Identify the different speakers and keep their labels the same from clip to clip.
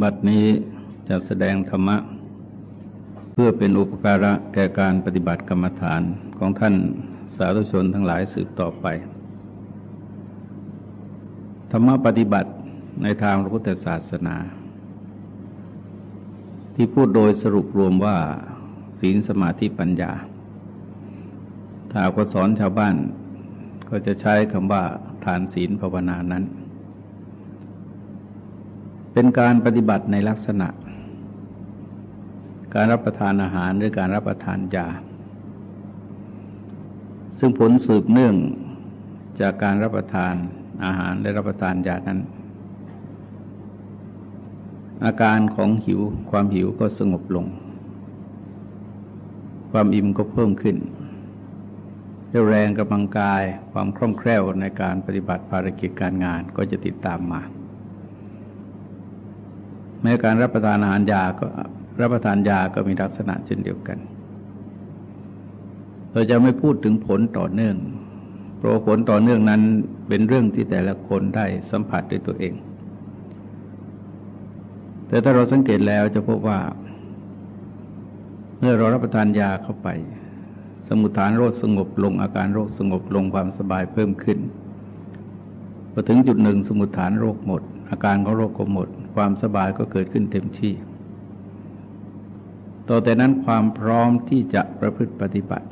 Speaker 1: บัดนี้จะแสดงธรรมะ เพื่อเป็นอุปการะแก่การปฏิบัติกรรมฐานของท่านสาธุชนทั้งหลายสืบต่อไป ธรรมะปฏิบัติในทางพระพุทธศาสนา ที่พูดโดยสรุปรวมว่าศีลสมาธิปัญญา ถ้าก็สอนชาวบ้าน ก็จะใช้คำว่าทานศีลภาวนานั้น เป็นการปฏิบัติในลักษณะ การรับประทานอาหารหรือการรับประทานยา ซึ่งผลสืบเนื่องจากการรับประทานอาหารและรับประทานยานั้น อาการของหิวความหิวก็สงบลง ความอิ่มก็เพิ่มขึ้นเรแรงกำลังกายความคล่องแคล่วในการปฏิบัติภารกิจการงานก็จะติดตามมา แม้การรับประทานอาหารยาก็รับประทานยาก็มีลักษณะเช่นเดียวกัน เราจะไม่พูดถึงผลต่อเนื่อง เพราะผลต่อเนื่องนั้นเป็นเรื่องที่แต่ละคนได้สัมผัสด้วยตัวเอง แต่ถ้าเราสังเกตแล้วจะพบว่า เมื่อเรารับประทานยาเข้าไป สมุทฐานโรคสงบลงอาการโรคสงบลงความสบายเพิ่มขึ้นพอถึงจุดหนึ่งสมุทฐานโรคหมด อาการของโรคก็หมด ความสบายก็เกิดขึ้นเต็มที่ต่อแต่นั้นความพร้อมที่จะประพฤติปฏิบัติ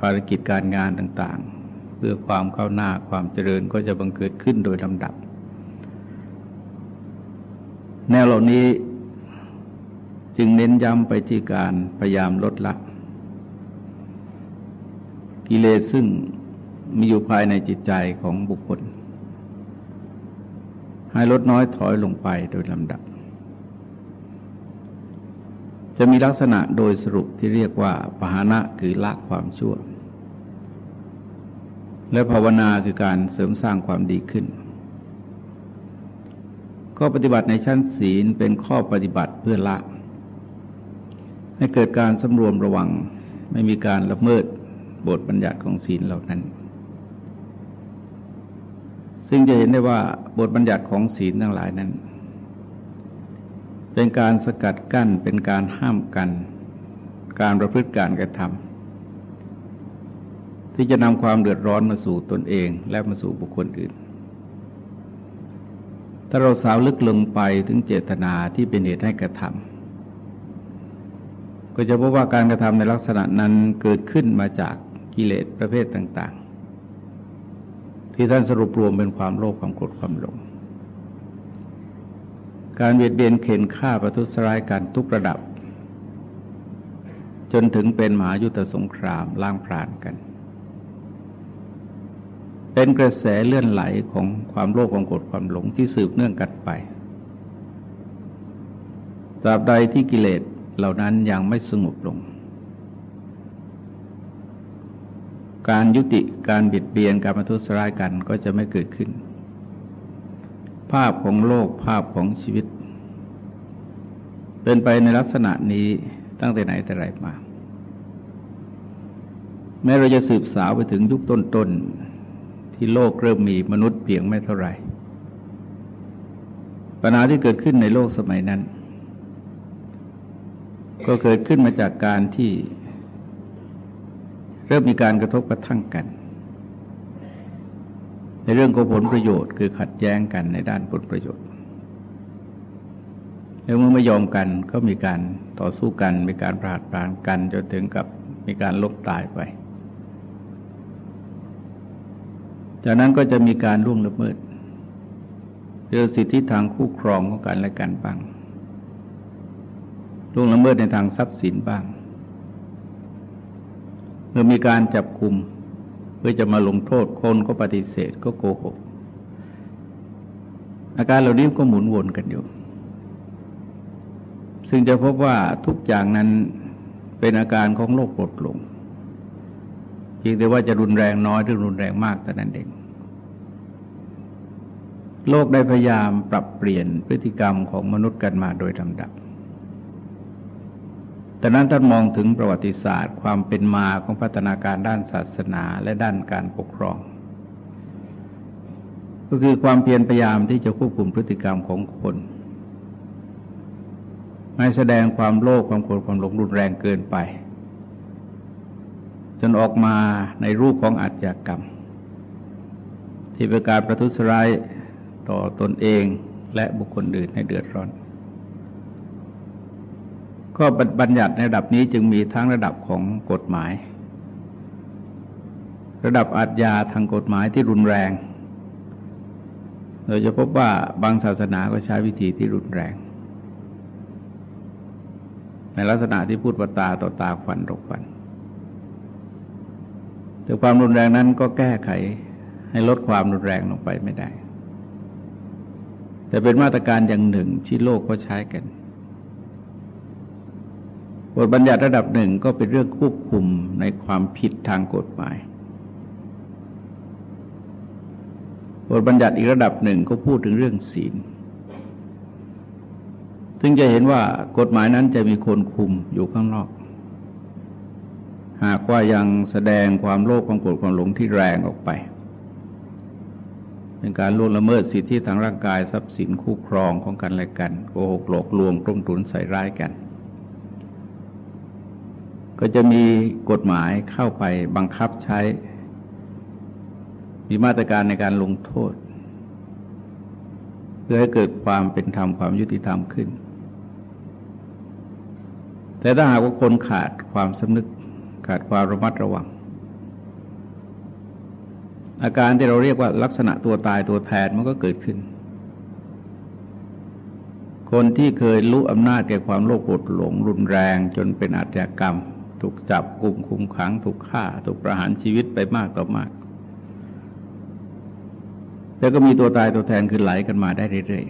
Speaker 1: ภารกิจการงานต่างๆ เพื่อความเข้าหน้าความเจริญก็จะบังเกิดขึ้นโดยลำดับ แนวเหล่านี้จึงเน้นย้ำไปที่การพยายามลดละ กิเลสซึ่งมีอยู่ภายในจิตใจของบุคคล ให้ลดน้อยถอยลงไปโดยลำดับ จะมีลักษณะโดยสรุปที่เรียกว่าปหานะคือละความชั่ว และภาวนาคือการเสริมสร้างความดีขึ้นข้อปฏิบัติในชั้นศีลเป็นข้อปฏิบัติเพื่อละ ให้เกิดการสำรวมระวังไม่มีการละเมิดบทบัญญัติของศีลเหล่านั้น ซึ่งจะเห็นได้ว่าบทบัญญัติของศีลทั้งหลายนั้น เป็นการสกัดกั้นเป็นการห้ามกัน การประพฤติการกระทำที่จะนำความเดือดร้อนมาสู่ตนเองและมาสู่บุคคลอื่น ถ้าเราสาวลึกลงไปถึงเจตนาที่เป็นเหตุให้กระทำก็จะพบว่าการกระทำในลักษณะนั้นเกิดขึ้นมาจากกิเลสประเภทต่าง ที่ท่านสรุปรวมเป็นความโลภความโกรธความหลง การเบียดเบียนเข็นฆ่าประทุษร้ายกันทุกระดับ จนถึงเป็นมหายุทธสงครามล้างพรานกัน เป็นกระแสเลื่อนไหลของความโลภความโกรธความหลงที่สืบเนื่องกันไปตราบใดที่กิเลสเหล่านั้นยังไม่สงบลง การยุติการบิดเบียนการมาทุสร้ายกันก็จะไม่เกิดขึ้น ภาพของโลกภาพของชีวิต เป็นไปในลักษณะนี้ตั้งแต่ไหนแต่ไรมา แม้เราจะสืบสาวไปถึงยุคต้นๆ ที่โลกเริ่มมีมนุษย์เพียงไม่เท่าไหร่ ปัญหาที่เกิดขึ้นในโลกสมัยนั้น ก็เกิดขึ้นมาจากการที่ เริ่มมีการกระทบกระทั่งกัน ในเรื่องของผลประโยชน์คือขัดแย้งกันในด้านผลประโยชน์แล้วเมื่อไม่ยอมกันก็มีการต่อสู้กัน มีการปราดปรานกันจนถึงกับมีการลบตายไป จากนั้นก็จะมีการล่วงละเมิดเรื่องสิทธิทางคู่ครองของกันและกันบ้างล่วงละเมิดในทางทรัพย์สินบ้าง เมื่อมีการจับคุมเพื่อจะมาลงโทษคนก็ปฏิเสธก็โกหก อาการเหล่านี้ก็หมุนวนกันอยู่ ซึ่งจะพบว่าทุกอย่างนั้นเป็นอาการของโลกปลดลงเพียงแต่ว่าจะรุนแรงน้อยหรือรุนแรงมากแต่นั้นเอง โลกได้พยายามปรับเปลี่ยนพฤติกรรมของมนุษย์กันมาโดยลำดับ แต่นั้นท่านมองถึงประวัติศาสตร์ ความเป็นมาของพัฒนาการด้านศาสนาและด้านการปกครอง ก็คือความเพียรพยายามที่จะควบคุมพฤติกรรมของคนไม่แสดงความโลภความโกรธความหลงรุนแรงเกินไป จนออกมาในรูปของอาชญากรรม ที่เป็นการประทุษร้ายต่อตนเองและบุคคลอื่นให้เดือดร้อน ก็บัญญัติในระดับนี้จึงมีทั้งระดับของกฎหมาย ระดับอาญญาทางกฎหมายที่รุนแรงโดยจะพบว่าบางศาสนาก็ใช้วิธีที่รุนแรง ในลักษณะที่พูดว่าตาต่อตาฟันต่อฟัน แต่ความรุนแรงนั้นก็แก้ไขให้ลดความรุนแรงลงไปไม่ได้ แต่เป็นมาตรการอย่างหนึ่งที่โลกก็ใช้กัน บทบัญญัติระดับหนึ่งก็เป็นเรื่องควบคุมในความผิดทางกฎหมายบทบัญญัติอีกระดับหนึ่งก็พูดถึงเรื่องศีล ซึ่งจะเห็นว่ากฎหมายนั้นจะมีคนคุมอยู่ข้างนอก หากว่ายังแสดงความโลภความโกรธความหลงที่แรงออกไป เป็นการล่วงละเมิดสิทธิทางร่างกายทรัพย์สินคู่ครองของกันและกัน โกหกหลอกลวงต้มตุนใส่ร้ายกัน ก็จะมีกฎหมายเข้าไปบังคับใช้ มีมาตรการในการลงโทษ เพื่อให้เกิดความเป็นธรรมความยุติธรรมขึ้น แต่ถ้าหากว่าคนขาดความสำนึกขาดความระมัดระวัง อาการที่เราเรียกว่าลักษณะตัวตายตัวแทนมันก็เกิดขึ้น คนที่เคยรู้อำนาจแก่ความโลภโกรธหลงรุนแรงจนเป็นอาชญากรรม ถูกจับกลุ่มคุมขัง ถูกฆ่า ถูกประหารชีวิตไปมากต่อมาก แล้วก็มีตัวตายตัวแทนคือไหลกันมาได้เรื่อย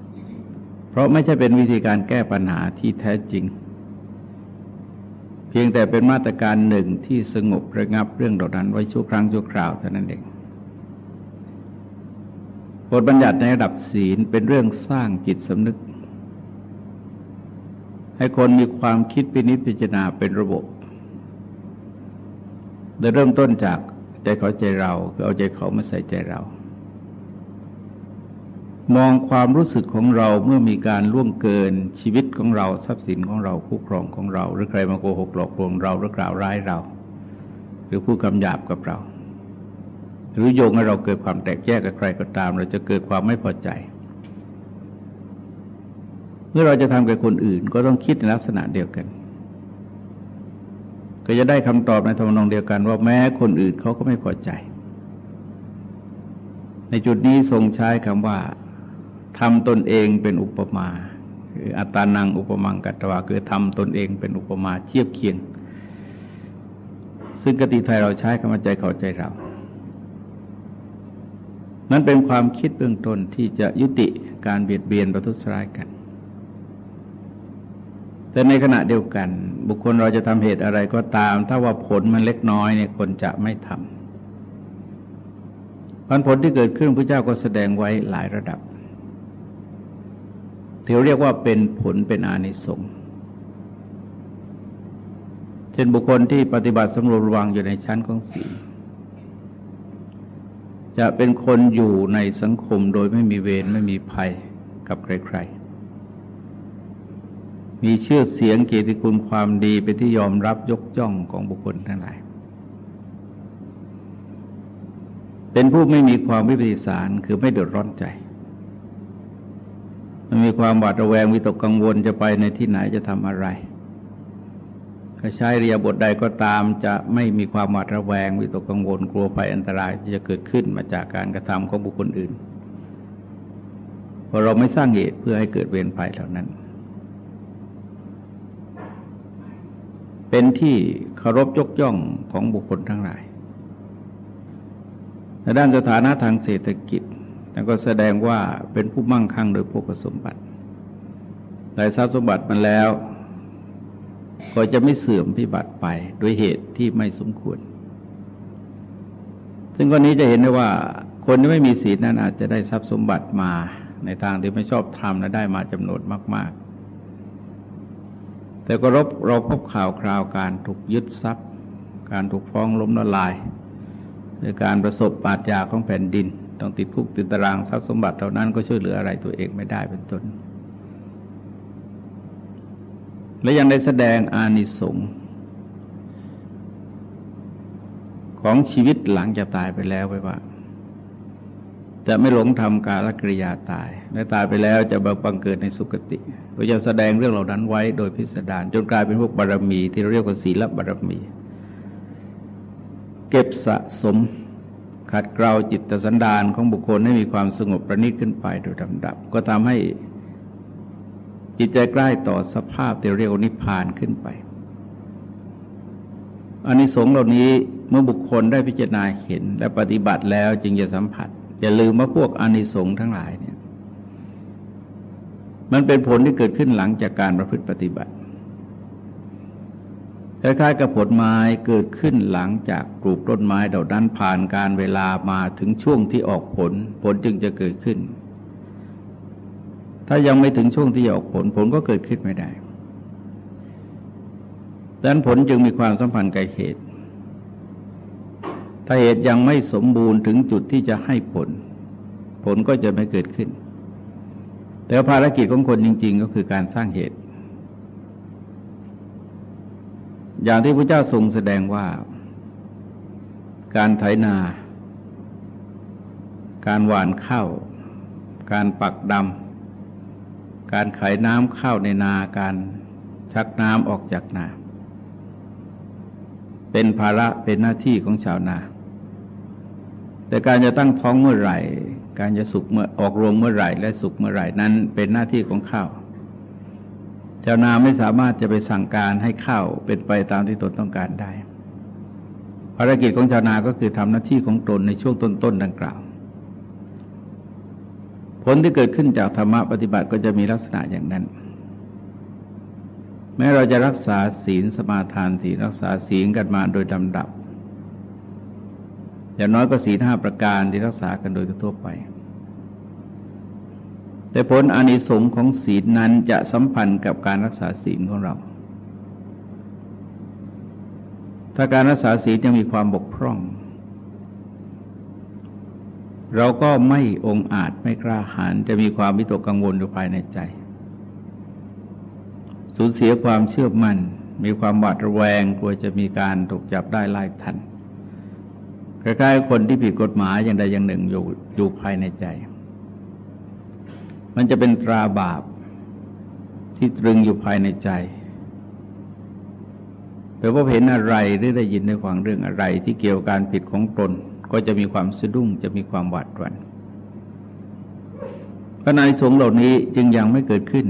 Speaker 1: ๆ เพราะไม่ใช่เป็นวิธีการแก้ปัญหาที่แท้จริง เพียงแต่เป็นมาตรการหนึ่งที่สงบระงับเรื่องเหล่านั้นไว้ชั่วครั้งชั่วคราวเท่านั้นเองบทบัญญัติในระดับศีลเป็นเรื่องสร้างจิตสำนึก ให้คนมีความคิดปินิจพิจารณาเป็นระบบโดยเริ่มต้นจากใจเขาใจเราคือเอาใจเขามาใส่ใจเรา มองความรู้สึกของเราเมื่อมีการล่วงเกินชีวิตของเราทรัพย์สินของเราคู่ครองของเรา หรือใครมาโกหกหลอกลวงเราหรือกล่าวร้ายเรา หรือพูดคำหยาบกับเรา หรือโยงให้เราเกิดความแตกแยกกับใครก็ตาม เราจะเกิดความไม่พอใจ เมื่อเราจะทำกับคนอื่น ก็ต้องคิดในลักษณะเดียวกัน ก็จะได้คำตอบในทำนองเดียวกัน ว่าแม้คนอื่นเขาก็ไม่พอใจ ในจุดนี้ทรงใช้คำว่าทำตนเองเป็นอุปมาคืออัตานังอุปมังกัตวาคือทำตนเองเป็นอุปมาเทียบเคียง ซึ่งกติไทยเราใช้คำว่าใจเข้าใจเรา นั้นเป็นความคิดเบื้องต้นที่จะยุติการเบียดเบียนประทุษร้ายกัน แต่ในขณะเดียวกัน บุคคลเราจะทำเหตุอะไรก็ตาม ถ้าว่าผลมันเล็กน้อยเนี่ยคนจะไม่ทำผลที่เกิดขึ้นพระเจ้าก็แสดงไว้หลายระดับที่เรียกว่าเป็นผลเป็นอานิสงส์เช่นบุคคลที่ปฏิบัติสำรวมระวังอยู่ในชั้นของศีลจะเป็นคนอยู่ในสังคมโดยไม่มีเวรไม่มีภัยกับใครๆ มีชื่อเสียงเกียรติคุณความดีเป็นที่ยอมรับยกย่องของบุคคลทั้งหลาย เป็นผู้ไม่มีความวิปริสารคือไม่เดือดร้อนใจมันมีความหวาดระแวงวิตกกังวลจะไปในที่ไหนจะทำอะไรถ้าใช้เรียบทใดก็ตามจะไม่มีความหวาดระแวงวิตกกังวลกลัวภัยอันตรายที่จะเกิดขึ้นมาจากการกระทำของบุคคลอื่นเพราะเราไม่สร้างเหตุเพื่อให้เกิดเวรภัยเหล่านั้น เป็นที่เคารพยกย่องของบุคคลทั้งหลายในด้านสถานะทางเศรษฐกิจแล้วก็แสดงว่าเป็นผู้มั่งคั่งโดยพวกสมบัติได้ทรัพย์สมบัติมันแล้ว ก็จะไม่เสื่อมพิบัติไปด้วยเหตุที่ไม่สมควร ซึ่งกรณีจะเห็นได้ว่า คนที่ไม่มีศีลนั้นอาจจะได้ทรัพย์สมบัติมาในทางที่ไม่ชอบทำและได้มาจำนวนมาก ๆ แต่ก็รบเราพบข่าวคราวการถูกยึดทรัพย์ การถูกฟ้องล้มละลายหรือการประสบปาดยาของแผ่นดิน ต้องติดคุกติดตารางทรัพย์สมบัติเท่านั้นก็ช่วยเหลืออะไรตัวเองไม่ได้เป็นต้นและยังได้แสดงอานิสงส์ของชีวิตหลังจากตายไปแล้วไว้ว่า จะไม่หลงทำกาลกริยาตายและตายไปแล้วจะบังเกิดในสุคติ เราจะแสดงเรื่องเหล่านั้นไว้โดยพิสดารจนกลายเป็นพวกบารมี ที่เราเรียกว่าศีลบารมี เก็บสะสมขัดเกลาจิตสันดานของบุคคลให้มีความสงบประณีตขึ้นไปโดยลำดับ ก็ทำให้จิตใจใกล้ต่อสภาพที่เรียกนิพพานขึ้นไปอานิสงส์เหล่านี้เมื่อบุคคลได้พิจารณาเห็นและปฏิบัติแล้วจึงจะสัมผัส อย่าลืมว่าพวกอานิสงส์ทั้งหลายเนี่ย มันเป็นผลที่เกิดขึ้นหลังจากการประพฤติปฏิบัติคล้ายๆกับผลไม้เกิดขึ้นหลังจากปลูกต้นไม้เหล่านั้นผ่านการเวลามาถึงช่วงที่ออกผล ผลจึงจะเกิดขึ้น ถ้ายังไม่ถึงช่วงที่ออกผล ผลก็เกิดขึ้นไม่ได้ดังนั้นผลจึงมีความสัมพันธ์กับเหตุ ถ้าเหตุยังไม่สมบูรณ์ถึงจุดที่จะให้ผล ผลก็จะไม่เกิดขึ้น แต่ภารกิจของคนจริง ๆ ก็คือการสร้างเหตุ อย่างที่พระเจ้าทรงแสดงว่า การไถนา การหว่านข้าว การปักดำ การไขน้ำข้าวในนา การชักน้ำออกจากนา เป็นภาระเป็นหน้าที่ของชาวนา แต่การจะตั้งท้องเมื่อไหร่ การจะสุกเมื่อออกรวงเมื่อไหร่ และสุกเมื่อไหร่นั้นเป็นหน้าที่ของข้าวชาวนาไม่สามารถจะไปสั่งการให้ข้าวเป็นไปตามที่ตนต้องการได้ ภารกิจของชาวนาก็คือทำหน้าที่ของตนในช่วงต้นๆดังกล่าว ผลที่เกิดขึ้นจากธรรมะปฏิบัติก็จะมีลักษณะอย่างนั้น แม้เราจะรักษาศีลสมาทานศีลรักษาศีลกันมาโดยลำดับ อย่างน้อยก็ศีห้าประการที่รักษากันโดยทั่วไป แต่ผลอานิสงส์ของศีลนั้นจะสัมพันธ์กับการรักษาศีลของเรา ถ้าการรักษาศีลยังมีความบกพร่อง เราก็ไม่องอาจไม่กล้าหาญจะมีความวิตกกังวลอยู่ภายในใจ สูญเสียความเชื่อมัน่น มีความหวาดระแวงกลัวจะมีการถูกจับได้ไล่ทัน คล้ายๆคนที่ผิดกฎหมายอย่างใดอย่างหนึ่งอยู่อยู่ภายในใจ มันจะเป็นตราบาปที่ตรึงอยู่ภายในใจแต่ว่าเห็นอะไรหรือได้ยินได้ฟังเรื่องอะไร ที่เกี่ยวกับการผิดของตน ก็จะมีความสะดุ้งจะมีความหวาดหวั่นพระนายสงฆ์เหล่านี้จึงยังไม่เกิดขึ้น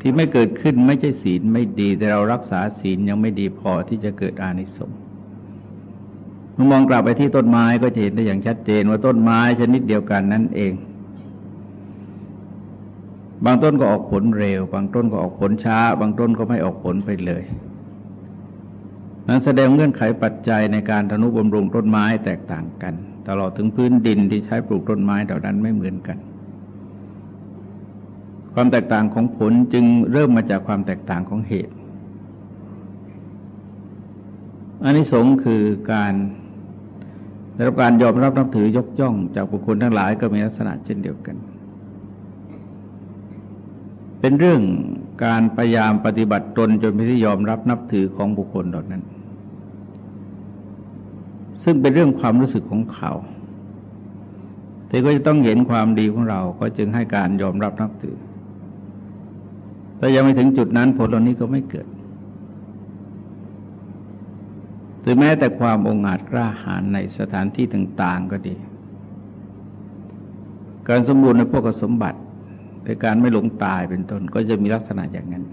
Speaker 1: ที่ไม่เกิดขึ้นไม่ใช่ศีลไม่ดี แต่เรารักษาศีลยังไม่ดีพอที่จะเกิดอานิสงส์ มองกลับไปที่ต้นไม้ก็จะเห็นได้อย่างชัดเจนว่าต้นไม้ชนิดเดียวกันนั่นเอง บางต้นก็ออกผลเร็ว บางต้นก็ออกผลช้า บางต้นก็ไม่ออกผลไปเลย นั้นแสดงเงื่อนไขปัจจัยในการทนุบำรุงต้นไม้แตกต่างกัน ตลอดถึงพื้นดินที่ใช้ปลูกต้นไม้เหล่านั้นไม่เหมือนกัน ความแตกต่างของผลจึงเริ่มมาจากความแตกต่างของเหตุอันนี้สงคือการ ได้รับการยอมรับนับถือยกย่องจากบุคคลทั้งหลายก็มีลักษณะเช่นเดียวกัน เป็นเรื่องการพยายามปฏิบัติตนจนเป็นที่ยอมรับนับถือของบุคคลเหล่านั้น ซึ่งเป็นเรื่องความรู้สึกของเขาแต่ก็จะต้องเห็นความดีของเรา ก็จึงให้การยอมรับนับถือถ้ายังไม่ถึงจุดนั้นผลเหล่านี้ก็ไม่เกิด หรือแม้แต่ความองอาจกล้าหาญในสถานที่ต่าง ๆ ก็ดี การสมบูรณ์ในพวกสมบัติในการไม่หลงตายเป็นต้นก็จะมีลักษณะอย่างนั้น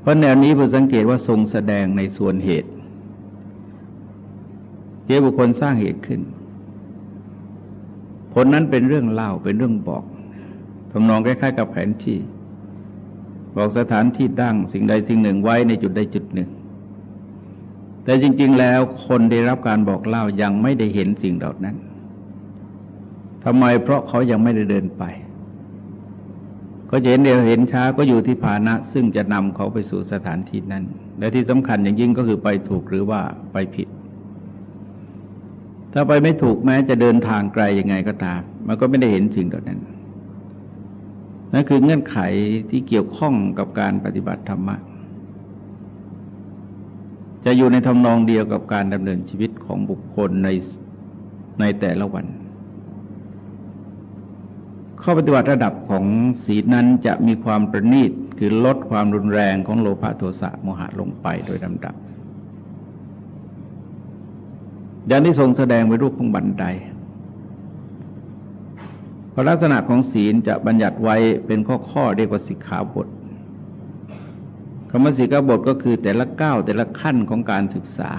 Speaker 1: เพราะแนวนี้เพื่อสังเกตว่าทรงแสดงในส่วนเหตุเกี่บุคคลสร้างเหตุขึ้น ผลนั้นเป็นเรื่องเล่าเป็นเรื่องบอกทำนองคล้ายๆกับแผนที่ บอกสถานที่ตั้งสิ่งใดสิ่งหนึ่งไว้ในจุดใดจุดหนึ่ง แต่จริง ๆ แล้วคนได้รับการบอกเล่ายังไม่ได้เห็นสิ่งเหล่านั้นทำไมเพราะเขายังไม่ได้เดินไป ก็จะเห็นเดียวเห็นช้าก็อยู่ที่ภาณะ ซึ่งจะนำเขาไปสู่สถานที่นั้น และที่สำคัญอย่างยิ่งก็คือไปถูกหรือว่าไปผิด ถ้าไปไม่ถูกแม้จะเดินทางไกลยังไงก็ตาม มันก็ไม่ได้เห็นสิ่งเหล่านั้นนั่นคือเงื่อนไขที่เกี่ยวข้องกับการปฏิบัติธรรมะ จะอยู่ในทำนองเดียวกับการดำเนินชีวิตของบุคคลในในแต่ละวัน ข้อปฏิบัติระดับของศีลนั้นจะมีความประณีตคือลดความรุนแรงของโลภะโทสะโมหะลงไปโดยลำดับอย่างที่ทรงแสดงไว้รูปของบันไดพลักษณะของศีลจะบัญญัติไว้เป็นข้อข้อเรียกว่าสิกขาบท คำว่าสิกขาบทก็คือแต่ละก้าวแต่ละขั้นของการศึกษา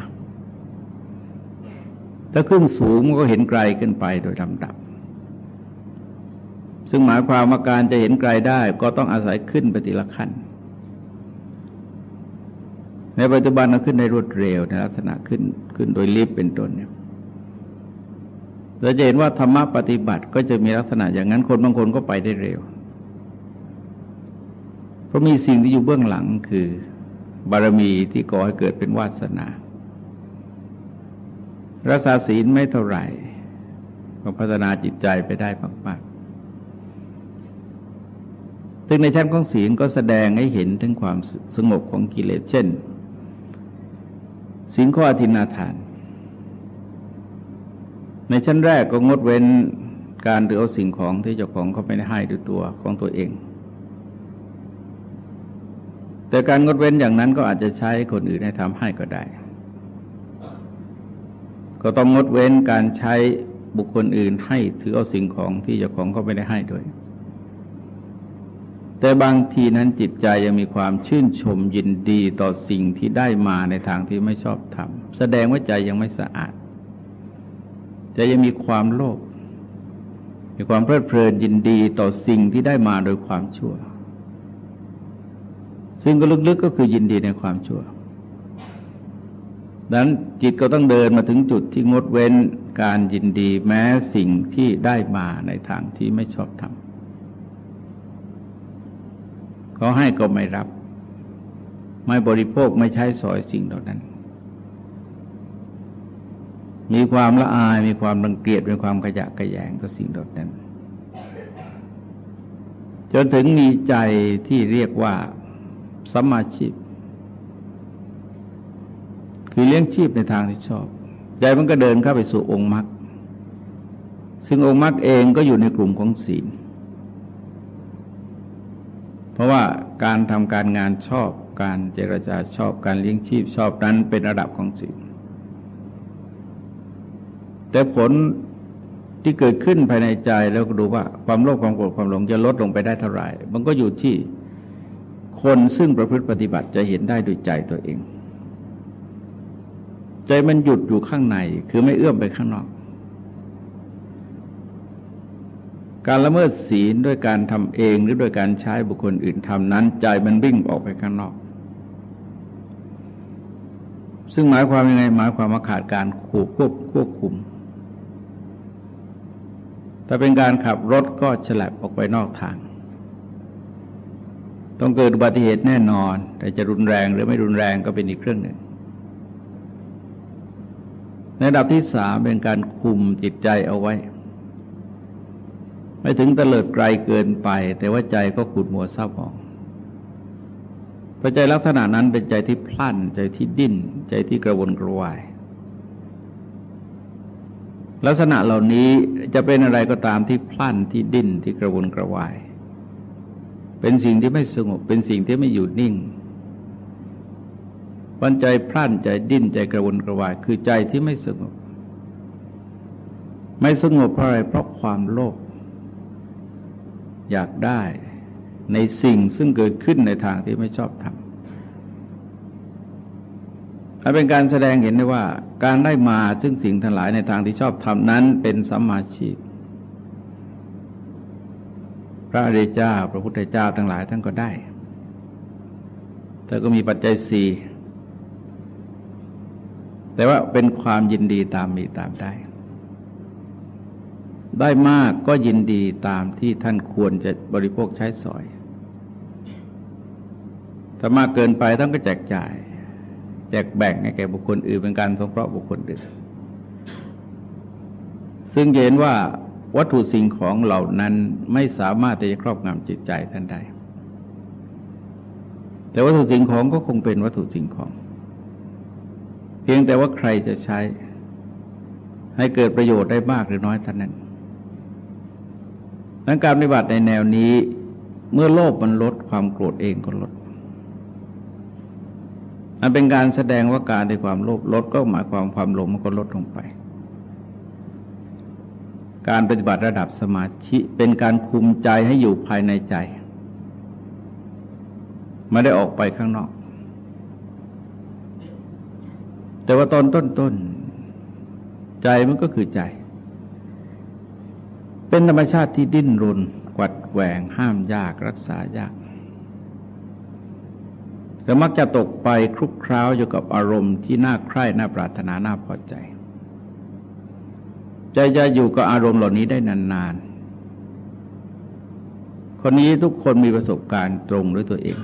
Speaker 1: ถ้าขึ้นสูงก็เห็นไกลขึ้นไปโดยลำดับ ซึ่งหมายความว่าการจะเห็นไกลได้ก็ต้องอาศัยขึ้นไปทีละขั้น ในปัจจุบันเราขึ้นในรวดเร็วในลักษณะขึ้นขึ้นโดยลิฟต์เป็นต้นเนี่ยเราจะเห็นว่าธรรมะปฏิบัติก็จะมีลักษณะอย่างนั้นคนบางคนก็ไปได้เร็ว เพราะมีสิ่งที่อยู่เบื้องหลังคือบารมีที่ก่อให้เกิดเป็นวาสนารักษาศีลไม่เท่าไหร่ก็พัฒนาจิตใจไปได้มากๆซึ่งในชั้นของศีลก็แสดงให้เห็นถึงความสงบของกิเลสเช่นศีลข้ออธินาทาน ในชั้นแรกก็งดเว้นการถือเอาสิ่งของที่เจ้าของเขาไม่ได้ให้ด้วยตัวของตัวเอง แต่การงดเว้นอย่างนั้นก็อาจจะใช้คนอื่นให้ทำให้ก็ได้ ก็ต้องงดเว้นการใช้บุคคลอื่นให้ถือเอาสิ่งของที่เจ้าของเขาไม่ได้ให้ด้วย แต่บางทีนั้นจิตใจยังมีความชื่นชมยินดีต่อสิ่งที่ได้มาในทางที่ไม่ชอบทำแสดงว่าใจยังไม่สะอาดจะยังมีความโลภมีความเพลิดเพลินยินดีต่อสิ่งที่ได้มาโดยความชั่ว ซึ่งก็ลึกๆก็คือยินดีในความชั่วดังนั้นจิตก็ต้องเดินมาถึงจุดที่งดเว้นการยินดีแม้สิ่งที่ได้มาในทางที่ไม่ชอบทำเขาให้ก็ไม่รับ ไม่บริโภคไม่ใช้สอยสิ่งเหล่านั้น มีความละอายมีความรังเกียจมีความขยะขยงต่อสิ่งดนั้น จนถึงมีใจที่เรียกว่า สัมมาชีพ คือเลี้ยงชีพในทางที่ชอบใจมันก็เดินเข้าไปสู่องค์มรรคซึ่งองค์มรรคเองก็อยู่ในกลุ่มของศีล เพราะว่าการทำการงานชอบการเจรจาชอบการเลี้ยงชีพชอบนั้นเป็นระดับของศีลแต่ผลที่เกิดขึ้นภายในใจแล้วก็ดูว่าความโลภความโกรธความหลงจะลดลงไปได้เท่าไหร่ มันก็อยู่ที่ คนซึ่งประพฤติปฏิบัติจะเห็นได้ด้วยใจตัวเอง ใจมันหยุดอยู่ข้างในคือไม่เอื้อมไปข้างนอก การละเมิดศีลด้วยการทำเองหรือโดยการใช้บุคคลอื่นทำนั้น ใจมันวิ่งออกไปข้างนอก ซึ่งหมายความยังไงหมายความว่าขาดการควบควบคุมถ้าเป็นการขับรถก็ฉลับออกไปนอกทาง ต้องเกิดอุบัติเหตุแน่นอน แต่จะรุนแรงหรือไม่รุนแรงก็เป็นอีกเรื่องหนึ่ง ในระดับที่สามเป็นการคุมจิตใจเอาไว้ ไม่ถึงตะเลิดไกลเกินไป แต่ว่าใจก็ขุดมัวเศร้าหมองเพราะใจลักษณะนั้นเป็นใจที่พลั่นใจที่ดิ้น ใจที่กระวนกระวาย ลักษณะเหล่านี้จะเป็นอะไรก็ตามที่พลั่นที่ดิ้นที่กระวนกระวาย เป็นสิ่งที่ไม่สงบ เป็นสิ่งที่ไม่อยู่นิ่งวันใจพลั่นใจดิ้นใจกระวนกระวาย คือใจที่ไม่สงบ ไม่สงบเพราะอะไรเพราะความโลภอยากได้ในสิ่งซึ่งเกิดขึ้นในทางที่ไม่ชอบทำและเป็นการแสดงเห็นได้ว่า การได้มาซึ่งสิ่งทั้งหลายในทางที่ชอบทำนั้นเป็นสัมมาชีพ พระอริยเจ้าพระพุทธเจ้าทั้งหลายท่านก็ได้แต่ก็มีปัจจัยสี่แต่ว่าเป็นความยินดีตามมีตามได้ ได้มากก็ยินดีตามที่ท่านควรจะบริโภคใช้สอย ถ้ามากเกินไปท่านก็แจกจ่าย แจกแบ่งให้แก่บุคคลอื่นเป็นการสงเคราะห์บุคคลอื่น ซึ่งเห็นว่า วัตถุสิ่งของเหล่านั้นไม่สามารถจะครอบงำจิตใจท่านได้ แต่วัตถุสิ่งของก็คงเป็นวัตถุสิ่งของ เพียงแต่ว่าใครจะใช้ ให้เกิดประโยชน์ได้มากหรือน้อยเท่านั้นดังการปฏิบัติในแนวนี้ เมื่อโลภมันลดความโกรธเองก็ลดมันเป็นการแสดงว่าการในความโลภลดก็หมายความความหลงมันก็ลดลงไป การปฏิบัติระดับสมาธิเป็นการคุมใจให้อยู่ภายในใจ ไม่ได้ออกไปข้างนอก แต่ว่าตอนต้นๆใจมันก็คือใจ เป็นธรรมชาติที่ดิ้นรนกวัดแหวงห้ามยากรักษายาก แต่มักจะตกไปคลุกคล้าวอยู่กับอารมณ์ที่น่าใคร่น่าปรารถนาน่าพอใจ ใจจะอยู่กับอารมณ์เหล่านี้ได้นานๆ คนนี้ทุกคนมีประสบการณ์ตรงด้วยตัวเอง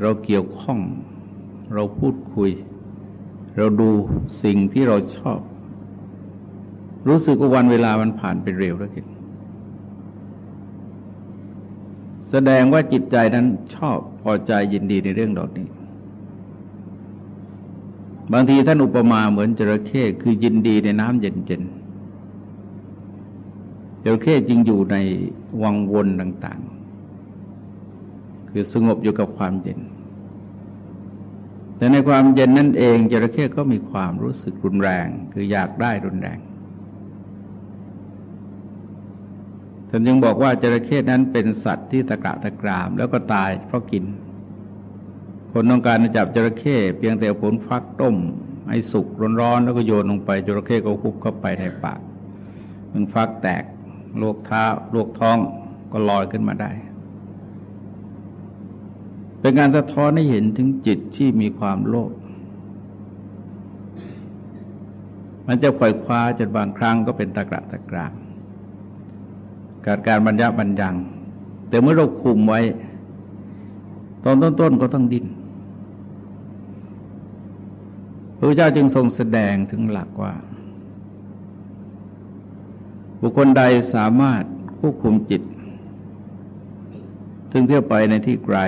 Speaker 1: เราเกี่ยวข้อง เราพูดคุย เราดูสิ่งที่เราชอบ รู้สึกว่าวันเวลามันผ่านไปเร็วแล้วกันแสดงว่าจิตใจนั้นชอบพอใจยินดีในเรื่องดอกนี้ บางทีท่านอุปมาเหมือนจระเข้คือยินดีในน้ำเย็นๆจระเข้จึงอยู่ในวังวนต่างๆ คือสงบอยู่กับความเย็น แต่ในความเย็นนั่นเองจระเข้ก็มีความรู้สึกรุนแรง คืออยากได้รุนแรงท่านจึงบอกว่าจระเข้นั้นเป็นสัตว์ที่ตะกะตะกราม แล้วก็ตายเพราะกิน คนต้องการจับจระเข้เพียงแต่ผลฟักต้มให้สุกร้อนๆแล้วก็โยนลงไปจระเข้ก็คุบเข้าไปในปากมันฟักแตกลวกเท้าลวกท้องก็ลอยขึ้นมาได้ เป็นการสะท้อนให้เห็นถึงจิตที่มีความโลภมันจะปล่อยคว้าจนบางครั้งก็เป็นตะกระตะกรามการการบรรยาบรรยัง แต่เมื่อเราคุมไว้ ตอนต้นๆก็ต้องดิ้นพระเจ้าจึงทรงแสดงถึงหลักว่า บุคคลใดสามารถควบคุมจิตถึงเที่ยวไปในที่ไกล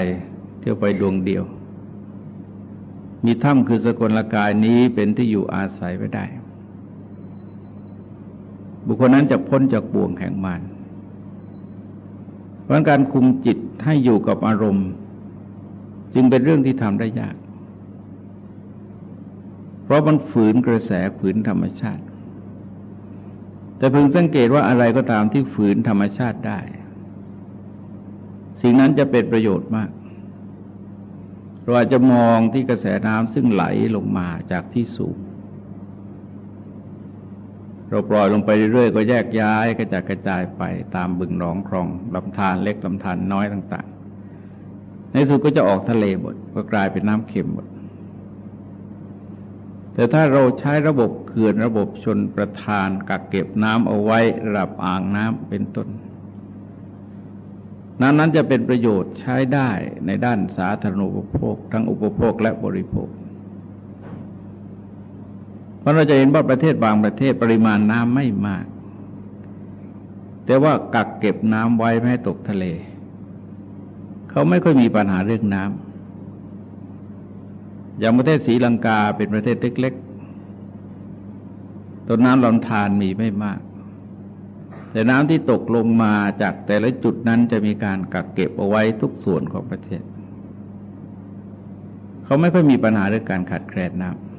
Speaker 1: เที่ยวไปดวงเดียว มีถ้ำคือสกลกายนี้เป็นที่อยู่อาศัยไว้ได้ บุคคลนั้นจะพ้นจากบ่วงแห่งมารพราะการคุมจิตให้อยู่กับอารมณ์ จึงเป็นเรื่องที่ทำได้ยาก เพราะมันฝืนกระแสฝืนธรรมชาติ แต่พึงสังเกตว่าอะไรก็ตามที่ฝืนธรรมชาติได้ สิ่งนั้นจะเป็นประโยชน์มากเราอาจจะมองที่กระแสน้ำซึ่งไหลลงมาจากที่สูง เราปล่อยลงไปเรื่อยๆ ก็แยกย้ายกระจายกระจายไปตามบึงหนองคลองลำธารเล็กลำธารน้อยต่างๆ ในสุดก็จะออกทะเลหมดก็กลายเป็นน้ำเค็มหมด แต่ถ้าเราใช้ระบบเขื่อนระบบชนประทานกักเก็บน้ำเอาไว้ระดับอ่างน้ำเป็นต้น น้ำนั้นจะเป็นประโยชน์ใช้ได้ในด้านสาธารณูปโภค ทั้งอุปโภคและบริโภคเพราะเราจะเห็นว่าประเทศบางประเทศปริมาณน้ำไม่มาก แต่ว่ากักเก็บน้ำไว้ไม่ให้ตกทะเล เขาไม่ค่อยมีปัญหาเรื่องน้ำอย่างประเทศศรีลังกาเป็นประเทศเล็กๆต้นน้ำลำธารมีไม่มาก แต่น้ำที่ตกลงมาจากแต่ละจุดนั้นจะมีการกักเก็บเอาไว้ทุกส่วนของประเทศ เขาไม่ค่อยมีปัญหาเรื่องการขาดแคลนน้ำ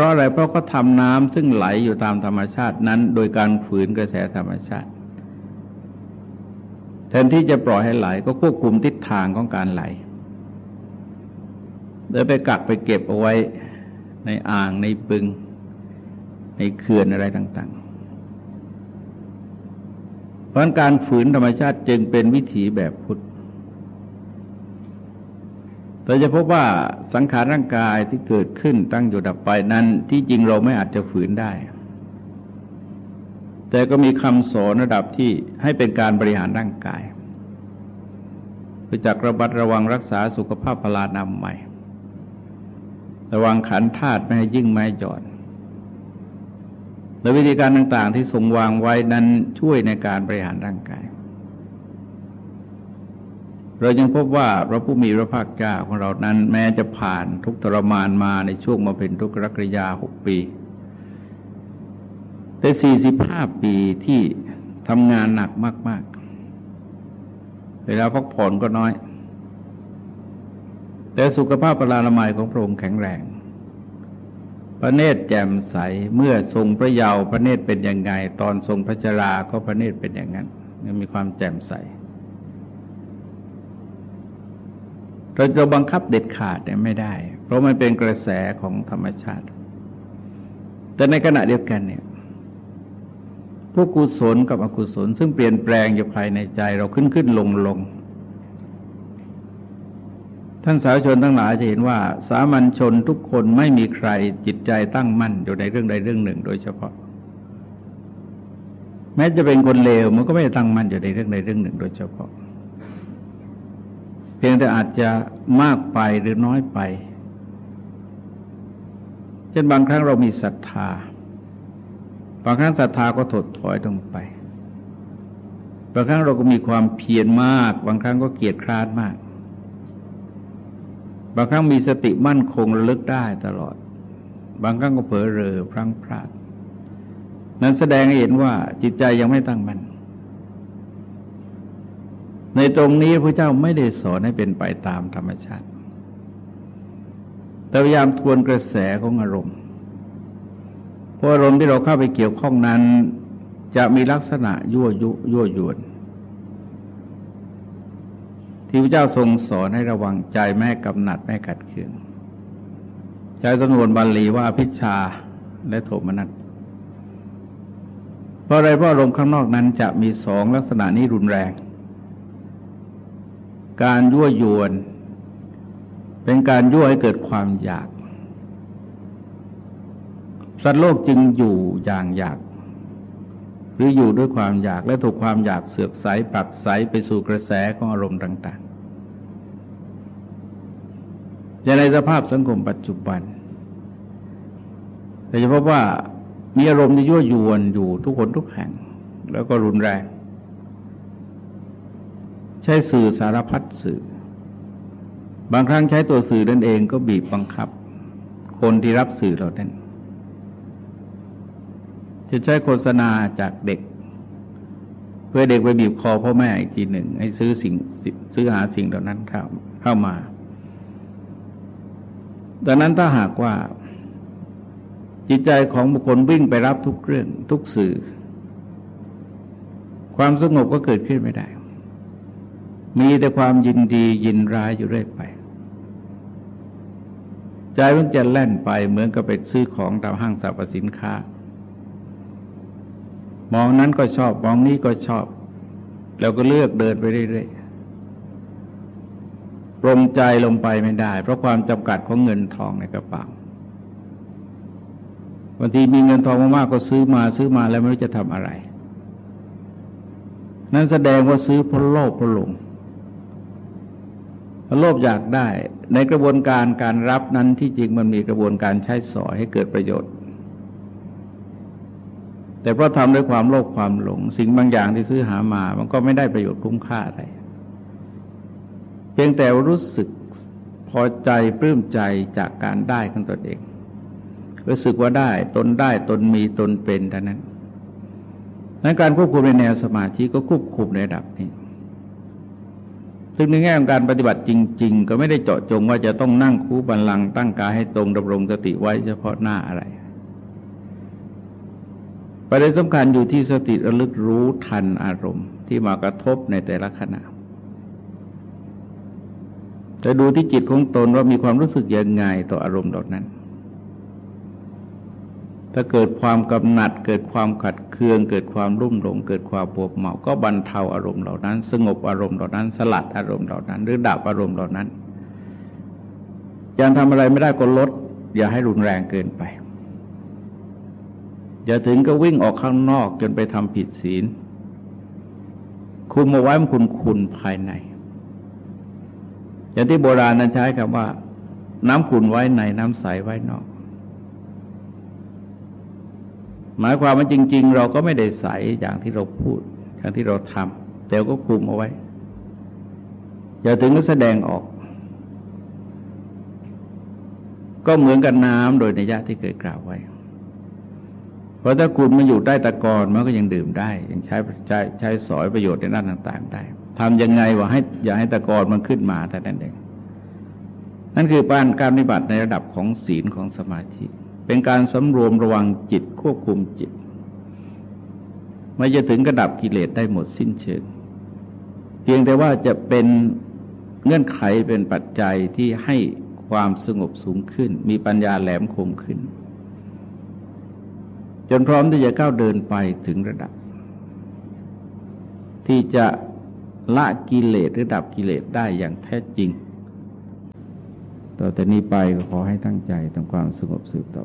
Speaker 1: พราะอะไรเพราะเขาทำน้ำซึ่งไหลอยู่ตามธรรมชาตินั้น โดยการฝืนกระแสธรรมชาติ แทนที่จะปล่อยให้ไหล ก็ควบคุมทิศทางของการไหลโดยไปกักไปเก็บเอาไว้ในอ่างในบึง ในเขื่อนอะไรต่าง ๆ เพราะการฝืนธรรมชาติจึงเป็นวิถีแบบพุทธเราจะพบว่าสังขารร่างกายที่เกิดขึ้นตั้งอยู่ดับไปนั้นที่จริงเราไม่อาจจะฝืนได้ แต่ก็มีคำสอนระดับที่ให้เป็นการบริหารร่างกายเพื่อจักระบัดระวังรักษาสุขภาพพลานามัยระวังขันธาตุไม่ให้ยิ่งไม่หย่อนและวิธีการต่างๆ ที่ทรงวางไว้นั้นช่วยในการบริหารร่างกาย เรายังพบว่าพระผู้มีพระภาคเจ้าของเรานั้นแม้จะผ่านทุกทรมานมาในช่วงมาเป็นทุกรกรยาหกปี แต่สี่สิบห้าปีที่ทำงานหนักมาก ๆ เวลาพักผ่อนก็น้อย แต่สุขภาพประลานามัยของพระองค์แข็งแรง พระเนตรแจ่มใสเมื่อทรงพระเยาว์พระเนตรเป็นอยังไง ตอนทรงพระชราก็พระเนตรเป็นอย่างนั้นมีความแจ่มใสเราจะบังคับเด็ดขาดเนี่ยไม่ได้ เพราะมันเป็นกระแสของธรรมชาติ แต่ในขณะเดียวกันเนี่ย วกกุศลกับอกุศล ซึ่งเปลี่ยนแปลงอยู่ภายในใจเราขึ้นขึ้นลงลงท่านสาวชนทั้งหลายจะเห็นว่า สามัญชนทุกคนไม่มีใครจิตใจตั้งมั่นอยู่ในเรื่องใดเรื่องหนึ่ง โดยเฉพาะ แม้จะเป็นคนเลวมันก็ไม่ตั้งมั่นอยู่ในเรื่องใดเรื่องหนึ่ง โดยเฉพาะ เพียงแต่อาจจะมากไปหรือน้อยไปเช่นบางครั้งเรามีศรัทธา บางครั้งศรัทธาก็ถดถอยลงไป บางครั้งเราก็มีความเพียรมาก บางครั้งก็เกียจคร้านมาก บางครั้งมีสติมั่นคงระลึกได้ตลอด บางครั้งก็เผลอเรอพลั้งพลาด นั้นแสดงให้เห็นว่าจิตใจยังไม่ตั้งมัน่นในตรงนี้พระเจ้าไม่ได้สอนให้เป็นไปตามธรรมชาติแต่พยายามทวนกระแสของอารมณ์ เพราะอารมณ์ที่เราเข้าไปเกี่ยวข้องนั้น จะมีลักษณะยั่วยุยั่วยวนที่พระเจ้าทรงสอนให้ระวังใจแม่กำหนัดแม่กัดเคืองใช้สำนวนบาลีว่าพิชาและโทมนัสเพราะอะไรเพราะลมข้างนอกนั้นจะมีสองลักษณะนี้รุนแรง การยั่วยวน เป็นการยั่วให้เกิดความอยาก สัตว์โลกจึงอยู่อย่างอยาก หรืออยู่ด้วยความอยากและถูกความอยากเสือกใสปักใสไปสู่กระแสของอารมณ์ต่างแต่ในสภาพสังคมปัจจุบันแต่จะพบว่ามีอารมณ์ที่ยั่วยวนอยู่ทุกคนทุกแห่ง แล้วก็รุนแรง ใช้สื่อสารพัดสื่อ บางครั้งใช้ตัวสื่อนั่นเองก็บีบบังคับ คนที่รับสื่อเรานั้น จะใช้โฆษณาจากเด็ก เพื่อเด็กไปบีบคอพ่อแม่อีกทีหนึ่ง ให้ซื้อสิ่งซื้อหาสิ่งเหล่านั้นเข้าเข้ามาดังนั้นถ้าหากว่าจิตใจของบุคคลวิ่งไปรับทุกเรื่องทุกสื่อ ความสงบก็เกิดขึ้นไม่ได้ มีแต่ความยินดียินร้ายอยู่เรื่อยไป ใจมันจะแล่นไปเหมือนกับไปซื้อของตามห้างสรรพสินค้า มองนั้นก็ชอบ มองนี้ก็ชอบ แล้วก็เลือกเดินไปเรื่อยปรงใจลงไปไม่ได้ เพราะความจำกัดของเงินทองในกระเป๋าบางทีมีเงินทองมากๆก็ซื้อมาซื้อมาแล้วไม่รู้จะทำอะไร นั่นแสดงว่าซื้อเพราะโลภเพราะหลงโลภอยากได้ ในกระบวนการการรับนั้นที่จริงมันมีกระบวนการใช้สอยให้เกิดประโยชน์ แต่เพราะทำด้วยความโลภความหลง สิ่งบางอย่างที่ซื้อหามา มันก็ไม่ได้ประโยชน์คุ้มค่าอะไร เพียงแต่รู้สึกพอใจปลื้มใจจากการได้ของตนเอง รู้สึกว่าได้ตนได้ตนมีตนเป็นเท่านั้นนั้นการควบคุมในแนวสมาธิก็ควบคุมในระดับนี้ซึ่งในแง่ของการปฏิบัติจริง ๆ ก็ไม่ได้เจาะจงว่าจะต้องนั่งคูบันลังตั้งกายให้ตรงดำรงสติไว้เฉพาะหน้าอะไร ประเด็นสำคัญอยู่ที่สติระลึกรู้ทันอารมณ์ที่มากระทบในแต่ละขณะจะดูที่จิตของตนว่ามีความรู้สึกยังไงต่ออารมณ์เหล่านั้น ถ้าเกิดความกำหนัด เกิดความขัดเคือง เกิดความรุ่มหลง เกิดความปวดเมา ก็บรรเทาอารมณ์เหล่านั้น สงบอารมณ์เหล่านั้น สลัดอารมณ์เหล่านั้น หรือดับอารมณ์เหล่านั้นยังทำอะไรไม่ได้ก็ลด อย่าให้รุนแรงเกินไป อย่าถึงก็วิ่งออกข้างนอกจนไปทำผิดศีล คุมเอาไว้มันคุณคุณภายใน อย่างที่โบราณนั้นใช้คำว่า น้ำขุนไว้ในน้ำใสไว้นอก หมายความว่าจริง ๆ เราก็ไม่ได้ใสอย่างที่เราพูด อย่างที่เราทำแต่ก็คุมเอาไว้ อย่าถึงก็แสดงออกก็เหมือนกับนน้ำโดยในยะที่เคยกล่าวไว้ เพราะถ้าคุณมาอยู่ใต้ตะกอนมันก็ยังดื่มได้ ยังใช้ใช้ใช้สอยประโยชน์ในด้านต่าง ๆ ได้ทำยังไงว่าให้อย่าให้ตะกอนมันขึ้นมาแต่นั้นเองนั่นคือการการปฏิบัติในระดับของศีลของสมาธิ เป็นการสำรวมระวังจิตควบคุมจิตไม่จะถึงกระดับกิเลสได้หมดสิ้นเชิง เพียงแต่ว่าจะเป็นเงื่อนไขเป็นปัจจัยที่ให้ความสงบสูงขึ้น มีปัญญาแหลมคมขึ้น จนพร้อมที่จะก้าวเดินไปถึงระดับ ที่จะละกิเลสหรือดับกิเลสได้อย่างแท้จริง ต่อแต่นี้ไปก็ขอให้ตั้งใจทำความสงบสืบต่อ